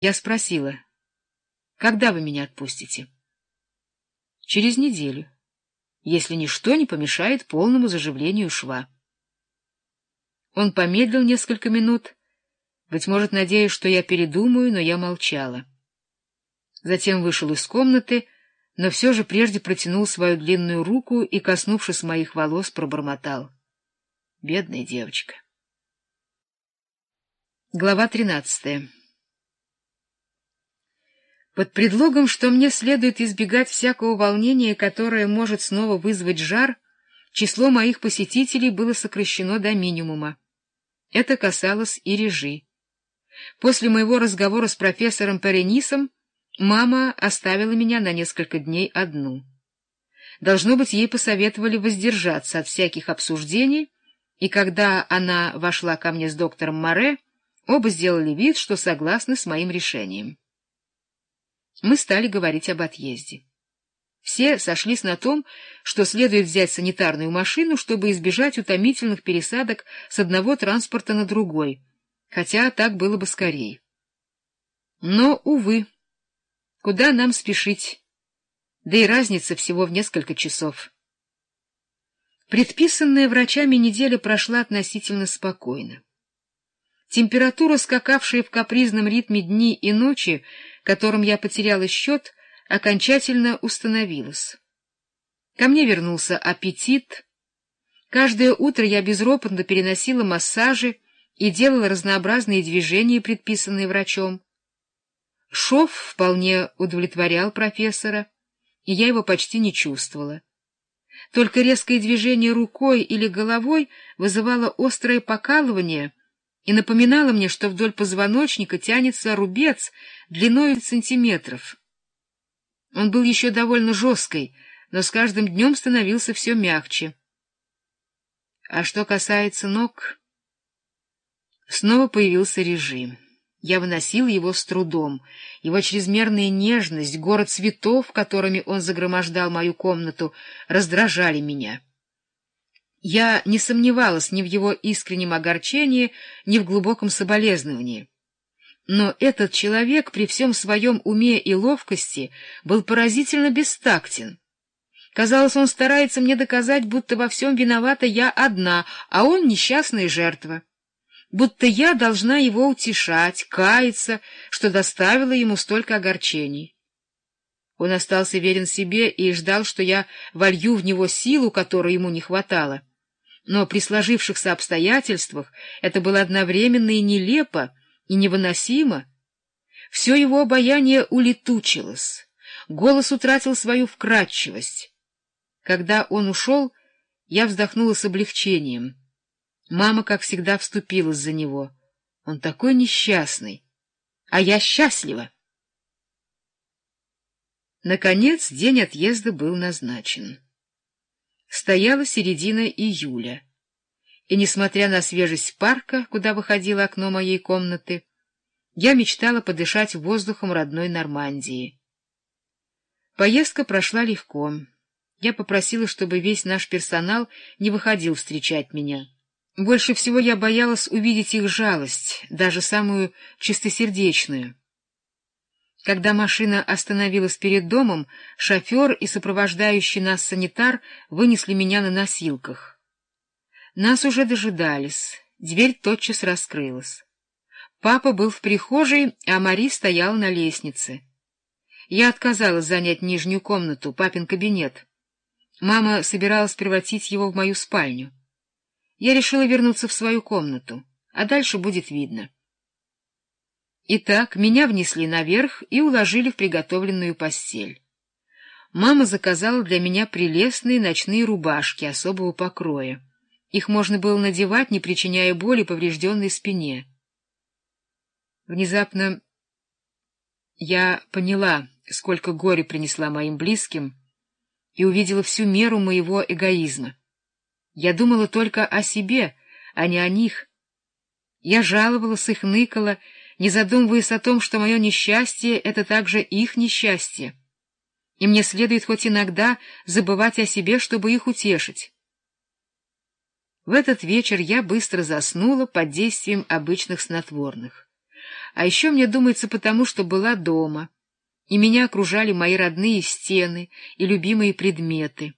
Я спросила, когда вы меня отпустите? Через неделю, если ничто не помешает полному заживлению шва. Он помедлил несколько минут, быть может, надеясь, что я передумаю, но я молчала. Затем вышел из комнаты, но все же прежде протянул свою длинную руку и, коснувшись моих волос, пробормотал. Бедная девочка. Глава тринадцатая под предлогом, что мне следует избегать всякого волнения, которое может снова вызвать жар, число моих посетителей было сокращено до минимума. Это касалось и режи. После моего разговора с профессором Перенисом мама оставила меня на несколько дней одну. Должно быть, ей посоветовали воздержаться от всяких обсуждений, и когда она вошла ко мне с доктором Море, оба сделали вид, что согласны с моим решением. Мы стали говорить об отъезде. Все сошлись на том, что следует взять санитарную машину, чтобы избежать утомительных пересадок с одного транспорта на другой, хотя так было бы скорее. Но, увы, куда нам спешить? Да и разница всего в несколько часов. Предписанная врачами неделя прошла относительно спокойно. Температура, скакавшая в капризном ритме дни и ночи, которым я потеряла счет, окончательно установилась. Ко мне вернулся аппетит. Каждое утро я безропотно переносила массажи и делала разнообразные движения, предписанные врачом. Шов вполне удовлетворял профессора, и я его почти не чувствовала. Только резкое движение рукой или головой вызывало острое покалывание — и напоминала мне, что вдоль позвоночника тянется рубец длиной сантиметров. Он был еще довольно жесткой, но с каждым днем становился все мягче. А что касается ног, снова появился режим. Я выносил его с трудом. Его чрезмерная нежность, город цветов, которыми он загромождал мою комнату, раздражали меня. Я не сомневалась ни в его искреннем огорчении, ни в глубоком соболезновании. Но этот человек при всем своем уме и ловкости был поразительно бестактен. Казалось, он старается мне доказать, будто во всем виновата я одна, а он несчастная жертва. Будто я должна его утешать, каяться, что доставила ему столько огорчений. Он остался верен себе и ждал, что я волью в него силу, которой ему не хватало но при сложившихся обстоятельствах это было одновременно и нелепо, и невыносимо. Все его обаяние улетучилось, голос утратил свою вкрадчивость. Когда он ушел, я вздохнула с облегчением. Мама, как всегда, вступилась за него. Он такой несчастный, а я счастлива. Наконец день отъезда был назначен. Стояла середина июля, и, несмотря на свежесть парка, куда выходило окно моей комнаты, я мечтала подышать воздухом родной Нормандии. Поездка прошла легко. Я попросила, чтобы весь наш персонал не выходил встречать меня. Больше всего я боялась увидеть их жалость, даже самую чистосердечную. Когда машина остановилась перед домом, шофер и сопровождающий нас санитар вынесли меня на носилках. Нас уже дожидались, дверь тотчас раскрылась. Папа был в прихожей, а Мари стояла на лестнице. Я отказалась занять нижнюю комнату, папин кабинет. Мама собиралась превратить его в мою спальню. Я решила вернуться в свою комнату, а дальше будет видно. Итак, меня внесли наверх и уложили в приготовленную постель. Мама заказала для меня прелестные ночные рубашки особого покроя. Их можно было надевать, не причиняя боли поврежденной спине. Внезапно я поняла, сколько горя принесла моим близким, и увидела всю меру моего эгоизма. Я думала только о себе, а не о них. Я жаловалась их ныкала, не задумываясь о том, что мое несчастье — это также их несчастье, и мне следует хоть иногда забывать о себе, чтобы их утешить. В этот вечер я быстро заснула под действием обычных снотворных. А еще мне думается потому, что была дома, и меня окружали мои родные стены и любимые предметы.